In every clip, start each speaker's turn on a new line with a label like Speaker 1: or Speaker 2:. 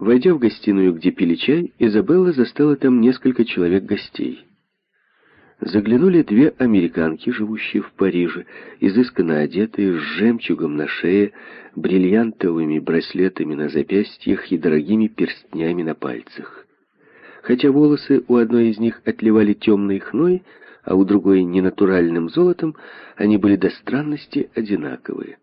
Speaker 1: Войдя в гостиную, где пили чай, Изабелла застала там несколько человек гостей. Заглянули две американки, живущие в Париже, изысканно одетые, с жемчугом на шее, бриллиантовыми браслетами на запястьях и дорогими перстнями на пальцах. Хотя волосы у одной из них отливали темной хной, а у другой ненатуральным золотом, они были до странности одинаковые.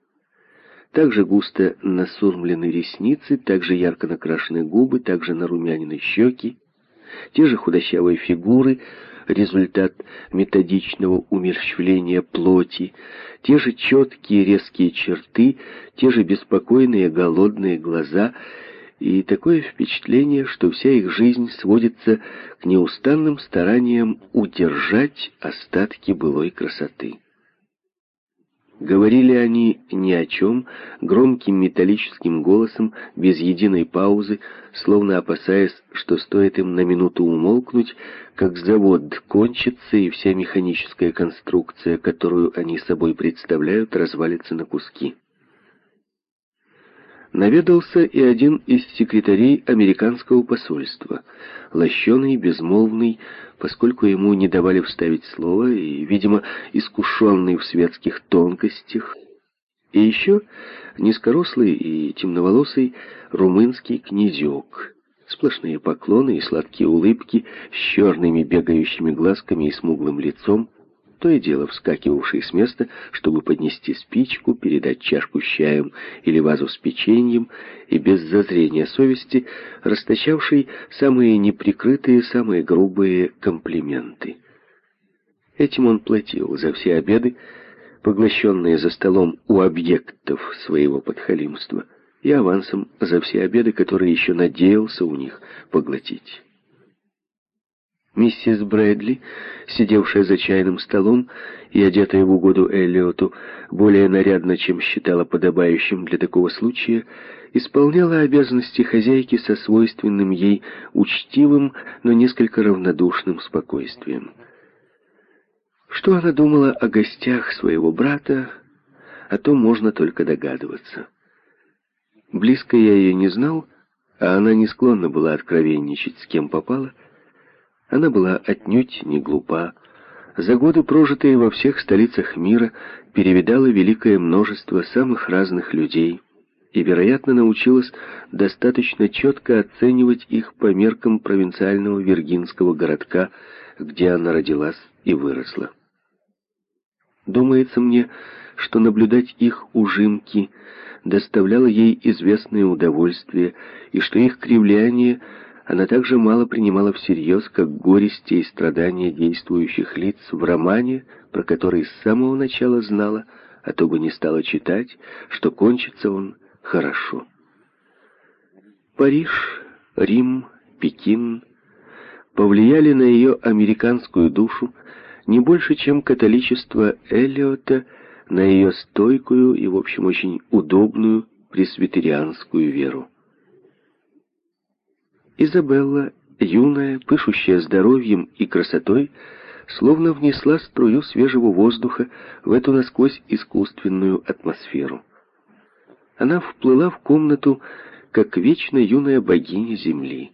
Speaker 1: Также густо насурмлены ресницы, также ярко накрашены губы, также нарумянины щеки, те же худощавые фигуры, результат методичного умерщвления плоти, те же четкие резкие черты, те же беспокойные голодные глаза и такое впечатление, что вся их жизнь сводится к неустанным стараниям удержать остатки былой красоты. Говорили они ни о чем, громким металлическим голосом, без единой паузы, словно опасаясь, что стоит им на минуту умолкнуть, как завод кончится, и вся механическая конструкция, которую они собой представляют, развалится на куски наведался и один из секретарей американского посольства, лощеный, безмолвный, поскольку ему не давали вставить слово, и, видимо, искушенный в светских тонкостях, и еще низкорослый и темноволосый румынский князек, сплошные поклоны и сладкие улыбки с черными бегающими глазками и смуглым лицом, то и дело вскакивавший с места, чтобы поднести спичку, передать чашку с чаем или вазу с печеньем, и без зазрения совести расточавший самые неприкрытые, самые грубые комплименты. Этим он платил за все обеды, поглощенные за столом у объектов своего подхалимства, и авансом за все обеды, которые еще надеялся у них поглотить. Миссис Брэдли, сидевшая за чайным столом и одетая в угоду Эллиоту, более нарядно, чем считала подобающим для такого случая, исполняла обязанности хозяйки со свойственным ей учтивым, но несколько равнодушным спокойствием. Что она думала о гостях своего брата, о том можно только догадываться. Близко я ее не знал, а она не склонна была откровенничать, с кем попала — она была отнюдь не глупа. За годы, прожитые во всех столицах мира, перевидала великое множество самых разных людей и, вероятно, научилась достаточно четко оценивать их по меркам провинциального виргинского городка, где она родилась и выросла. Думается мне, что наблюдать их ужимки доставляло ей известное удовольствие, и что их кривляние – она также мало принимала всерьез, как горести и страдания действующих лиц в романе, про который с самого начала знала, а то бы не стала читать, что кончится он хорошо. Париж, Рим, Пекин повлияли на ее американскую душу не больше, чем католичество Эллиота на ее стойкую и, в общем, очень удобную пресвитерианскую веру. Изабелла, юная, пышущая здоровьем и красотой, словно внесла струю свежего воздуха в эту насквозь искусственную атмосферу. Она вплыла в комнату, как вечно юная богиня земли.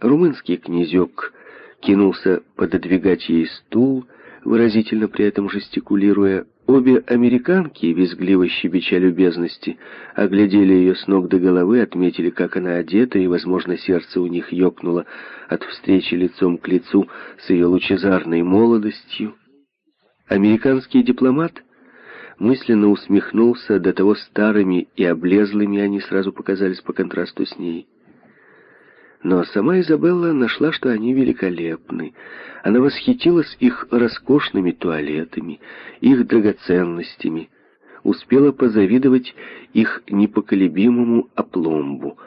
Speaker 1: Румынский князек кинулся пододвигать ей стул, выразительно при этом жестикулируя, Обе американки, визгливо щебеча любезности, оглядели ее с ног до головы, отметили, как она одета, и, возможно, сердце у них ёкнуло от встречи лицом к лицу с ее лучезарной молодостью. Американский дипломат мысленно усмехнулся, до того старыми и облезлыми они сразу показались по контрасту с ней. Но сама Изабелла нашла, что они великолепны. Она восхитилась их роскошными туалетами, их драгоценностями, успела позавидовать их непоколебимому опломбу.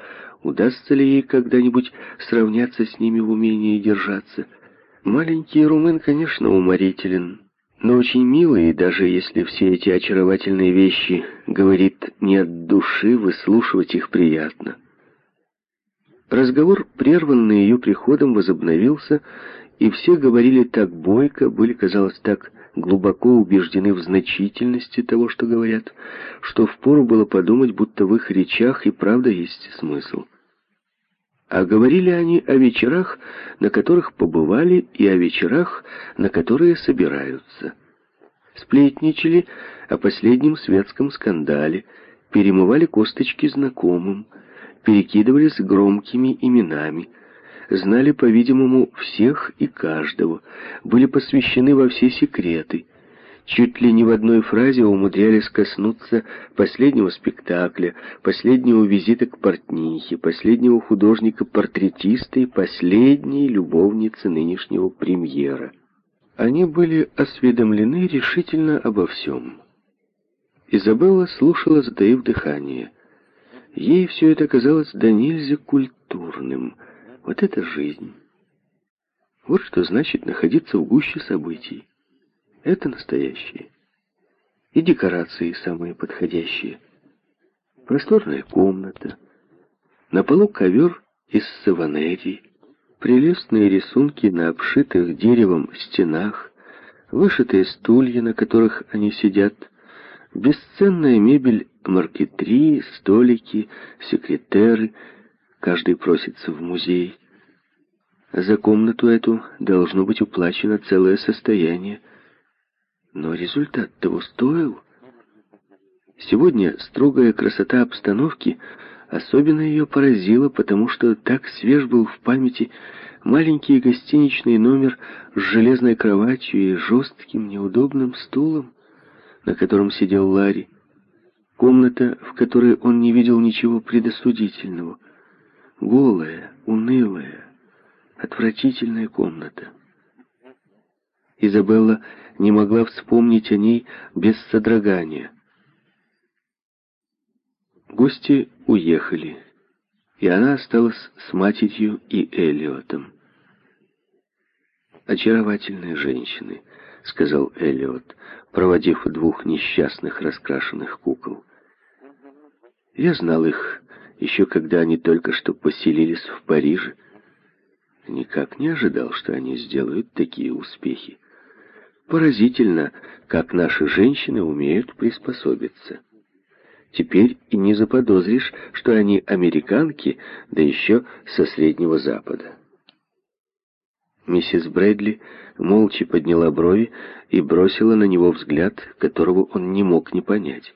Speaker 1: Удастся ли ей когда-нибудь сравняться с ними в умении держаться? Маленький румын, конечно, уморителен, но очень милый, даже если все эти очаровательные вещи говорит не от души, выслушивать их приятно. Разговор, прерванный ее приходом, возобновился, и все говорили так бойко, были, казалось, так глубоко убеждены в значительности того, что говорят, что впору было подумать, будто в их речах и правда есть смысл. А говорили они о вечерах, на которых побывали, и о вечерах, на которые собираются. Сплетничали о последнем светском скандале, перемывали косточки знакомым, перекидывались громкими именами, знали, по-видимому, всех и каждого, были посвящены во все секреты, чуть ли не в одной фразе умудрялись коснуться последнего спектакля, последнего визита к портнихе, последнего художника-портретиста и последней любовницы нынешнего премьера. Они были осведомлены решительно обо всем. Изабелла слушала, затаив дыхание. Ей все это казалось до нельзя культурным. Вот это жизнь. Вот что значит находиться в гуще событий. Это настоящее. И декорации самые подходящие. Просторная комната. На полу ковер из саванерии. Прелестные рисунки на обшитых деревом стенах. Вышитые стулья, на которых они сидят. Бесценная мебель маркетри, столики, секретеры. Каждый просится в музей. За комнату эту должно быть уплачено целое состояние. Но результат того стоил. Сегодня строгая красота обстановки особенно ее поразила, потому что так свеж был в памяти маленький гостиничный номер с железной кроватью и жестким неудобным стулом, на котором сидел Ларри. Комната, в которой он не видел ничего предосудительного. Голая, унылая, отвратительная комната. Изабелла не могла вспомнить о ней без содрогания. Гости уехали, и она осталась с матерью и Элиотом. «Очаровательные женщины», — сказал Элиот, проводив двух несчастных раскрашенных кукол. «Я знал их еще когда они только что поселились в Париже. Никак не ожидал, что они сделают такие успехи. Поразительно, как наши женщины умеют приспособиться. Теперь и не заподозришь, что они американки, да еще со Среднего Запада. Миссис Брэдли молча подняла брови и бросила на него взгляд, которого он не мог не понять.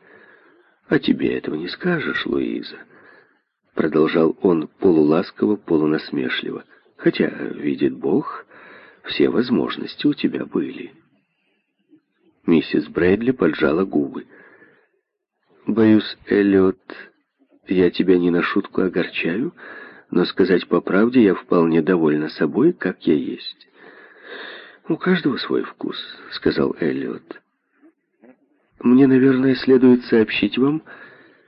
Speaker 1: «А тебе этого не скажешь, Луиза?» Продолжал он полуласково, полунасмешливо. «Хотя, видит Бог, все возможности у тебя были». Миссис Брэдли поджала губы. «Боюсь, Эллиот, я тебя не на шутку огорчаю, но сказать по правде я вполне довольна собой, как я есть». «У каждого свой вкус», — сказал Эллиот. «Мне, наверное, следует сообщить вам,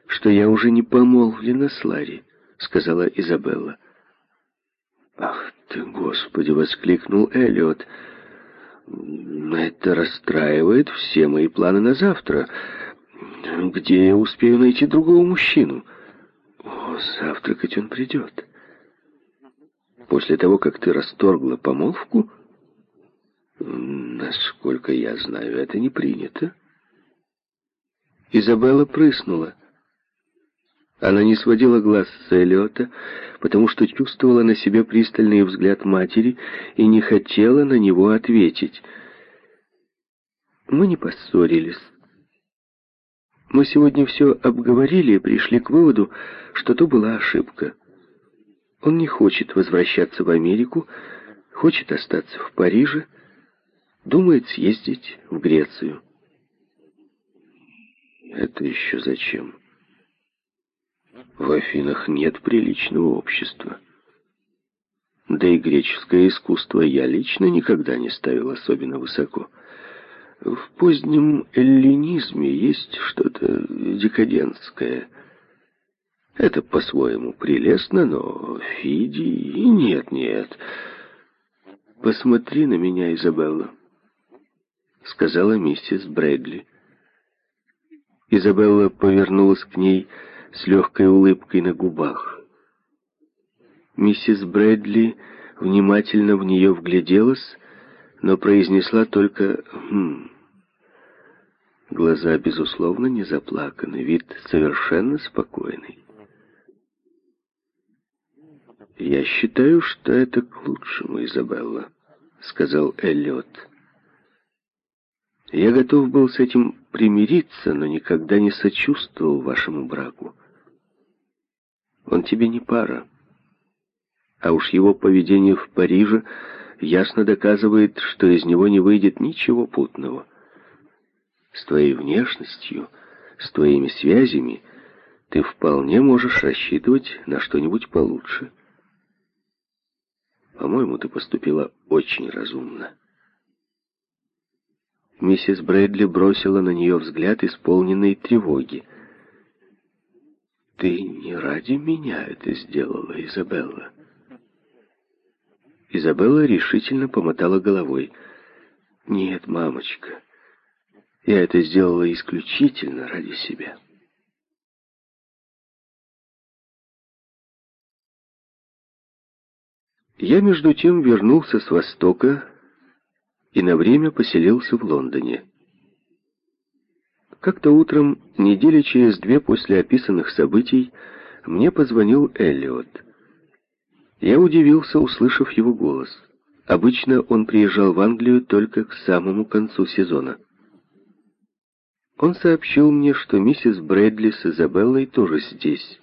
Speaker 1: что я уже не помолвлена с Ларри», — сказала Изабелла. «Ах ты, Господи!» — воскликнул Эллиот. Это расстраивает все мои планы на завтра. Где я успею найти другого мужчину? О, завтракать он придет. После того, как ты расторгла помолвку, насколько я знаю, это не принято. Изабелла прыснула. Она не сводила глаз с Эллиота, потому что чувствовала на себе пристальный взгляд матери и не хотела на него ответить. Мы не поссорились. Мы сегодня все обговорили и пришли к выводу, что то была ошибка. Он не хочет возвращаться в Америку, хочет остаться в Париже, думает съездить в Грецию. Это еще зачем? В Афинах нет приличного общества. Да и греческое искусство я лично никогда не ставил особенно высоко. В позднем эллинизме есть что-то декадентское. Это по-своему прелестно, но Фиди... Нет, нет. Посмотри на меня, Изабелла, — сказала миссис Брэдли. Изабелла повернулась к ней, — с легкой улыбкой на губах. Миссис Брэдли внимательно в нее вгляделась, но произнесла только «хм». Глаза, безусловно, не заплаканы, вид совершенно спокойный. «Я считаю, что это к лучшему, Изабелла», — сказал Эллиот. «Я готов был с этим примириться, но никогда не сочувствовал вашему браку. Он тебе не пара. А уж его поведение в Париже ясно доказывает, что из него не выйдет ничего путного. С твоей внешностью, с твоими связями ты вполне можешь рассчитывать на что-нибудь получше. По-моему, ты поступила очень разумно. Миссис Брэдли бросила на нее взгляд, исполненный тревоги. «Ты не ради меня это сделала, Изабелла?» Изабелла решительно помотала головой. «Нет, мамочка, я это сделала исключительно ради себя». Я, между тем, вернулся с Востока и на время поселился в Лондоне. Как-то утром, недели через две после описанных событий, мне позвонил Эллиот. Я удивился, услышав его голос. Обычно он приезжал в Англию только к самому концу сезона. Он сообщил мне, что миссис Брэдли с Изабеллой тоже здесь,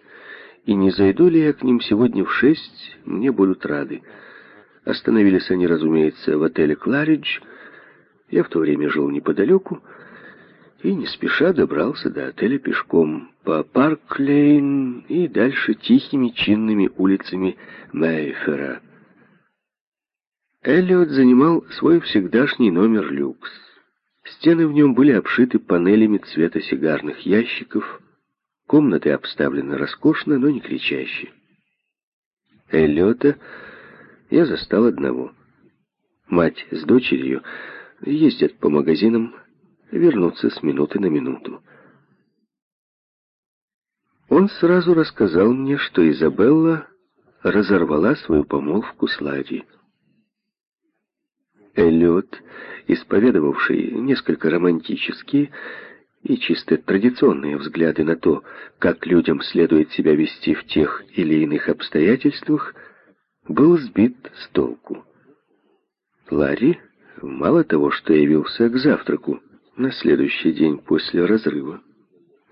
Speaker 1: и не зайду ли я к ним сегодня в шесть, мне будут рады. Остановились они, разумеется, в отеле «Кларидж». Я в то время жил неподалеку, и не спеша добрался до отеля пешком по Парк-Лейн и дальше тихими чинными улицами Мейфера. Эллиот занимал свой всегдашний номер люкс. Стены в нем были обшиты панелями цвета сигарных ящиков, комнаты обставлены роскошно, но не кричаще. Эллиота я застал одного. Мать с дочерью ездят по магазинам, вернуться с минуты на минуту. Он сразу рассказал мне, что Изабелла разорвала свою помолвку с Ларри. Эллиот, исповедовавший несколько романтические и чисто традиционные взгляды на то, как людям следует себя вести в тех или иных обстоятельствах, был сбит с толку. Ларри мало того, что явился к завтраку, на следующий день после разрыва.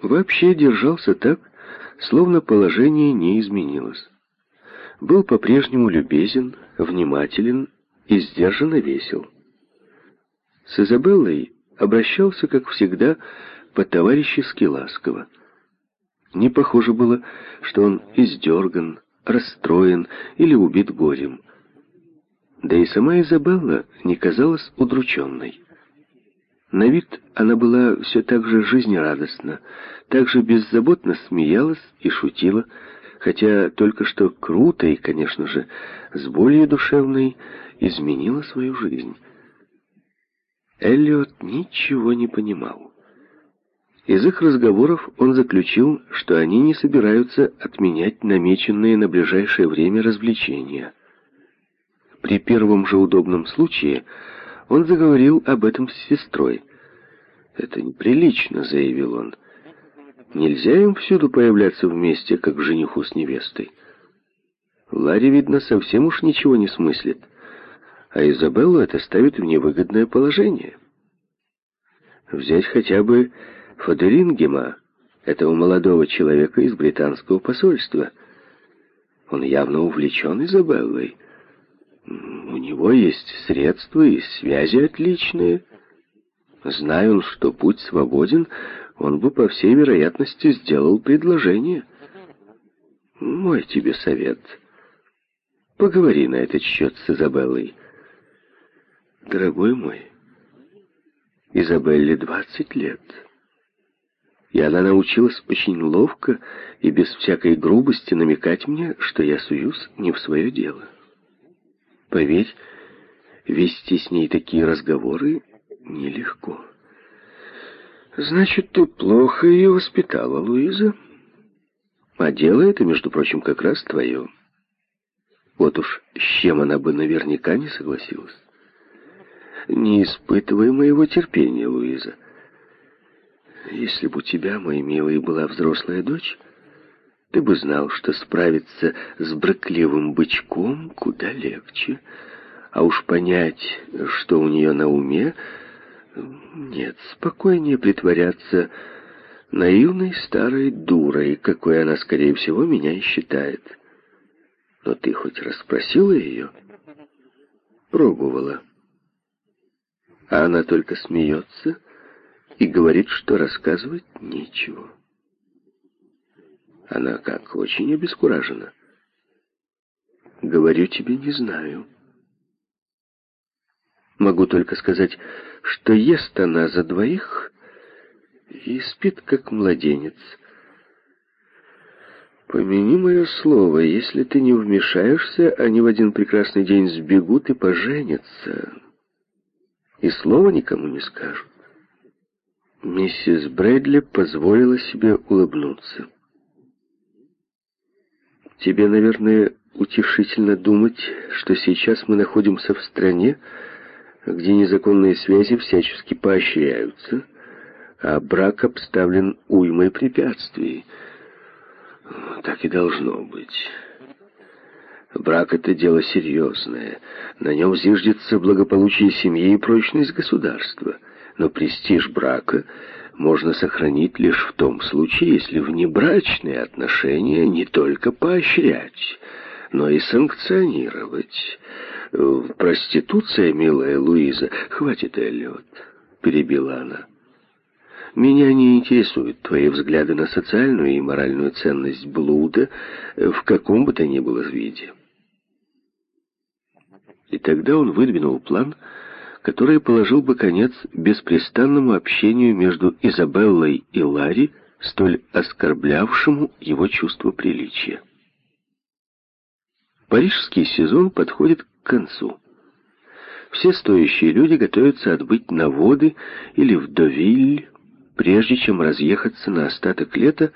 Speaker 1: Вообще держался так, словно положение не изменилось. Был по-прежнему любезен, внимателен и сдержанно весел. С Изабеллой обращался, как всегда, по-товарищески ласково. Не похоже было, что он издерган, расстроен или убит горем. Да и сама Изабелла не казалась удрученной. На вид она была все так же жизнерадостна, так же беззаботно смеялась и шутила, хотя только что круто и, конечно же, с более душевной изменила свою жизнь. Эллиот ничего не понимал. Из их разговоров он заключил, что они не собираются отменять намеченные на ближайшее время развлечения. При первом же удобном случае он заговорил об этом с сестрой. «Это неприлично», — заявил он. «Нельзя им всюду появляться вместе, как жениху с невестой». Ларри, видно, совсем уж ничего не смыслит, а Изабеллу это ставит в невыгодное положение. Взять хотя бы Фодерингема, этого молодого человека из британского посольства. Он явно увлечен Изабеллой. У него есть средства и связи отличные. Зная он, что путь свободен, он бы, по всей вероятности, сделал предложение. Мой тебе совет. Поговори на этот счет с Изабеллой. Дорогой мой, Изабелле двадцать лет. И она научилась очень ловко и без всякой грубости намекать мне, что я суюсь не в свое дело. Поверь, вести с ней такие разговоры нелегко. Значит, ты плохо ее воспитала, Луиза? А дело это, между прочим, как раз твое. Вот уж с чем она бы наверняка не согласилась. Не испытывай моего терпения, Луиза. Если бы у тебя, мой милый, была взрослая дочь, Ты бы знал, что справиться с брыкливым бычком куда легче. А уж понять, что у нее на уме... Нет, спокойнее притворяться наивной старой дурой, какой она, скорее всего, меня и считает. Но ты хоть расспросила ее? Пробовала. А она только смеется и говорит, что рассказывать нечего. Она как, очень обескуражена. Говорю тебе, не знаю. Могу только сказать, что ест она за двоих и спит, как младенец. Помяни мое слово, если ты не вмешаешься, они в один прекрасный день сбегут и поженятся. И слова никому не скажут. Миссис Брэдли позволила себе улыбнуться. Тебе, наверное, утешительно думать, что сейчас мы находимся в стране, где незаконные связи всячески поощряются, а брак обставлен уймой препятствий. Так и должно быть. Брак — это дело серьезное. На нем зиждется благополучие семьи и прочность государства. Но престиж брака можно сохранить лишь в том случае, если внебрачные отношения не только поощрять, но и санкционировать. «Проституция, милая Луиза, хватит, Эллиот», — перебила она. «Меня не интересуют твои взгляды на социальную и моральную ценность блуда в каком бы то ни было виде». И тогда он выдвинул план, который положил бы конец беспрестанному общению между Изабеллой и Ларри, столь оскорблявшему его чувство приличия. Парижский сезон подходит к концу. Все стоящие люди готовятся отбыть на воды или в Довиль, прежде чем разъехаться на остаток лета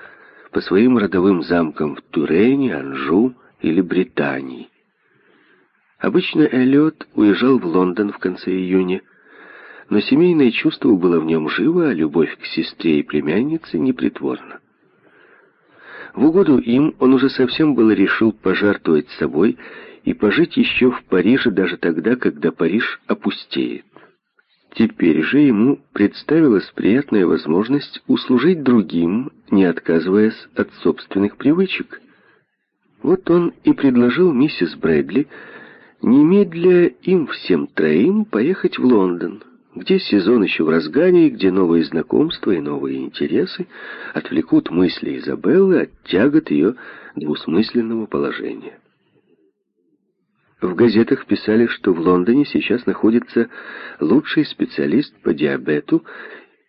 Speaker 1: по своим родовым замкам в Турене, Анжу или Британии. Обычно Эллиот уезжал в Лондон в конце июня, но семейное чувство было в нем живо, а любовь к сестре и племяннице непритворна. В угоду им он уже совсем было решил пожертвовать собой и пожить еще в Париже даже тогда, когда Париж опустеет. Теперь же ему представилась приятная возможность услужить другим, не отказываясь от собственных привычек. Вот он и предложил миссис Брэдли немедля им всем троим поехать в Лондон, где сезон еще в разгаре, где новые знакомства и новые интересы отвлекут мысли Изабеллы от тягот ее двусмысленного положения. В газетах писали, что в Лондоне сейчас находится лучший специалист по диабету,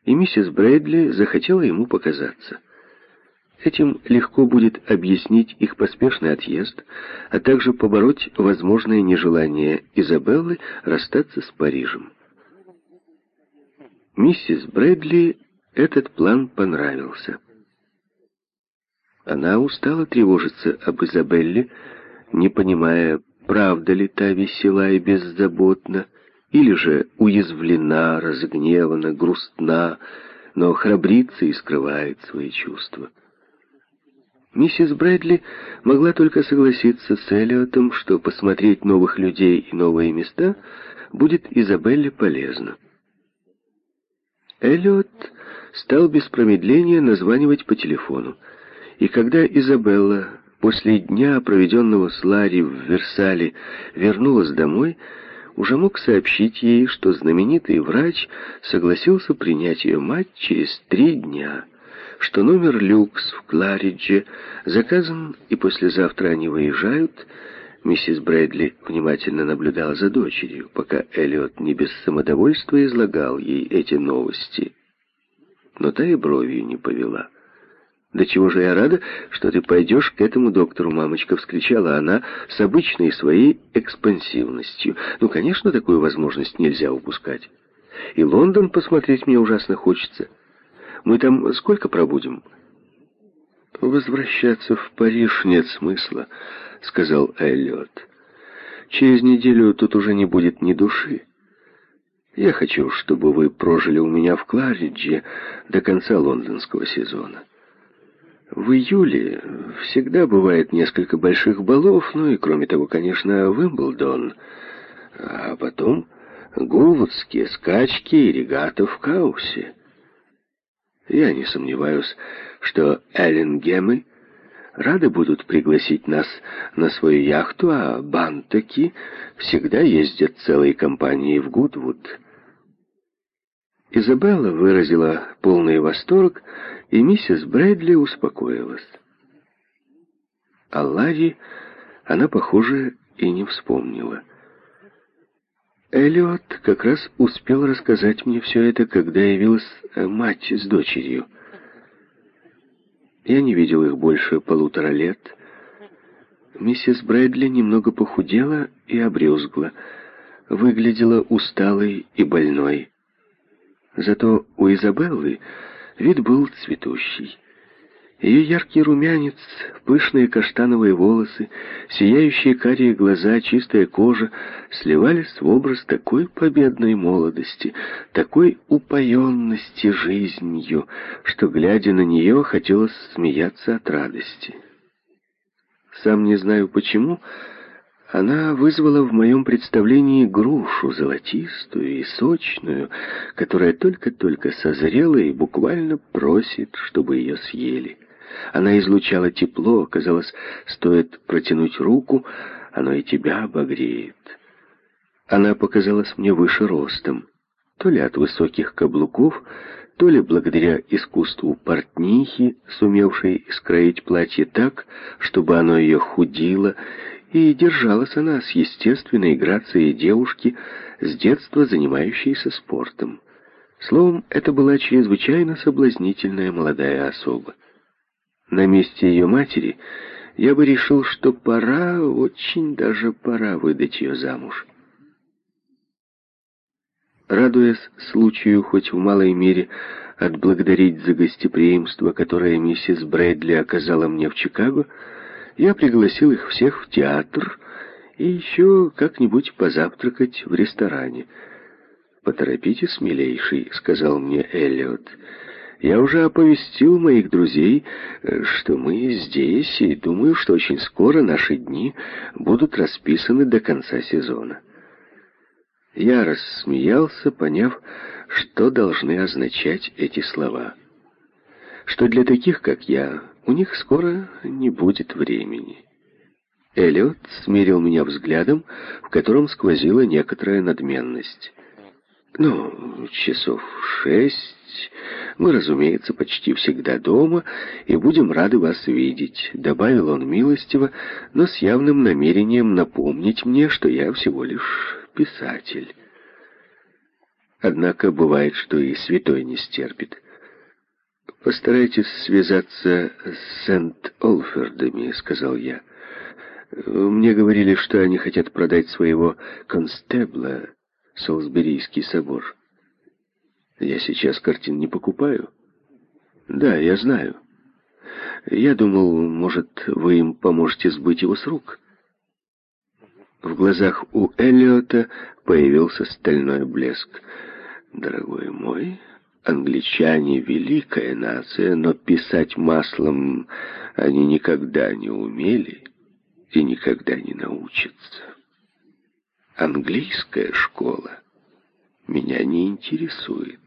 Speaker 1: и миссис Брэдли захотела ему показаться – Этим легко будет объяснить их поспешный отъезд, а также побороть возможное нежелание Изабеллы расстаться с Парижем. Миссис Брэдли этот план понравился. Она устала тревожиться об Изабелле, не понимая, правда ли та весела и беззаботна, или же уязвлена, разгневана, грустна, но храбрится и скрывает свои чувства. Миссис Брэдли могла только согласиться с Эллиотом, что посмотреть новых людей и новые места будет Изабелле полезно. Эллиот стал без промедления названивать по телефону, и когда Изабелла после дня, проведенного с Ларри в Версале, вернулась домой, уже мог сообщить ей, что знаменитый врач согласился принять ее мать через три дня что номер люкс в Кларидже заказан, и послезавтра они выезжают. Миссис Брэдли внимательно наблюдала за дочерью, пока Эллиот не без самодовольства излагал ей эти новости. Но та и бровью не повела. «Да чего же я рада, что ты пойдешь к этому доктору, мамочка!» — вскричала она с обычной своей экспансивностью. «Ну, конечно, такую возможность нельзя упускать. И Лондон посмотреть мне ужасно хочется». Мы там сколько пробудем?» «Возвращаться в Париж нет смысла», — сказал Эллиот. «Через неделю тут уже не будет ни души. Я хочу, чтобы вы прожили у меня в Кларидже до конца лондонского сезона. В июле всегда бывает несколько больших балов, ну и кроме того, конечно, Вимблдон. А потом гувудские скачки и регата в Каусе. Я не сомневаюсь, что Эллингемы рады будут пригласить нас на свою яхту, а бантаки всегда ездят целой компанией в Гудвуд. Изабелла выразила полный восторг, и миссис Брэдли успокоилась. О Ларе она, похоже, и не вспомнила. Эллиот как раз успел рассказать мне все это, когда явилась э, мать с дочерью. Я не видел их больше полутора лет. Миссис Брэдли немного похудела и обрюзгла, выглядела усталой и больной. Зато у Изабеллы вид был цветущий. Ее яркий румянец, пышные каштановые волосы, сияющие карие глаза, чистая кожа сливались в образ такой победной молодости, такой упоенности жизнью, что, глядя на нее, хотелось смеяться от радости. Сам не знаю почему, она вызвала в моем представлении грушу золотистую и сочную, которая только-только созрела и буквально просит, чтобы ее съели. Она излучала тепло, казалось, стоит протянуть руку, оно и тебя обогреет. Она показалась мне выше ростом, то ли от высоких каблуков, то ли благодаря искусству портнихи, сумевшей скроить платье так, чтобы оно ее худило и держалась она с естественной грацией девушки, с детства занимающейся спортом. Словом, это была чрезвычайно соблазнительная молодая особа. На месте ее матери я бы решил, что пора, очень даже пора выдать ее замуж. Радуясь случаю хоть в малой мере отблагодарить за гостеприимство, которое миссис Брэдли оказала мне в Чикаго, я пригласил их всех в театр и еще как-нибудь позавтракать в ресторане. «Поторопитесь, милейший», — сказал мне Эллиот. «Я уже оповестил моих друзей, что мы здесь, и думаю, что очень скоро наши дни будут расписаны до конца сезона». Я рассмеялся, поняв, что должны означать эти слова. Что для таких, как я, у них скоро не будет времени. Эллиот смирил меня взглядом, в котором сквозила некоторая надменность. «Ну, часов шесть. Мы, разумеется, почти всегда дома и будем рады вас видеть», — добавил он милостиво, но с явным намерением напомнить мне, что я всего лишь писатель. Однако бывает, что и святой не стерпит. «Постарайтесь связаться с Сент-Олфердами», — сказал я. «Мне говорили, что они хотят продать своего констебла, Солсберийский собор. Я сейчас картин не покупаю». «Да, я знаю. Я думал, может, вы им поможете сбыть его с рук». В глазах у Эллиота появился стальной блеск. «Дорогой мой...» Англичане — великая нация, но писать маслом они никогда не умели и никогда не научатся. Английская школа меня не интересует.